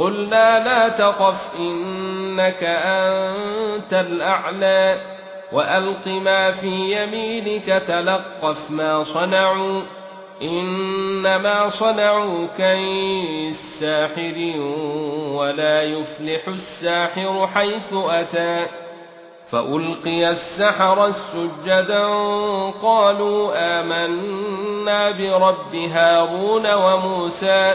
قلنا لا تخف إنك أنت الأعلى. وألق ما في يمينك تلقف ما صنعوا. إنما صنعوا كيد ساحر ولا يفلح الساحر حيث أتى. فألقي السحر سجدا قالوا آمنا برب هارون وموسى.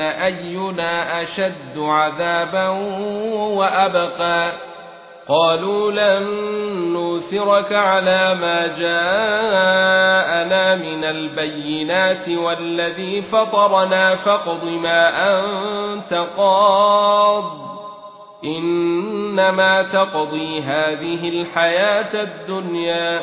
أينا أشد عذابا وأبقى. قالوا لن نوثرك على ما جاءنا من البينات والذي فطرنا فاقض ما أنت قاض. إنما تقضي هذه الحياة الدنيا.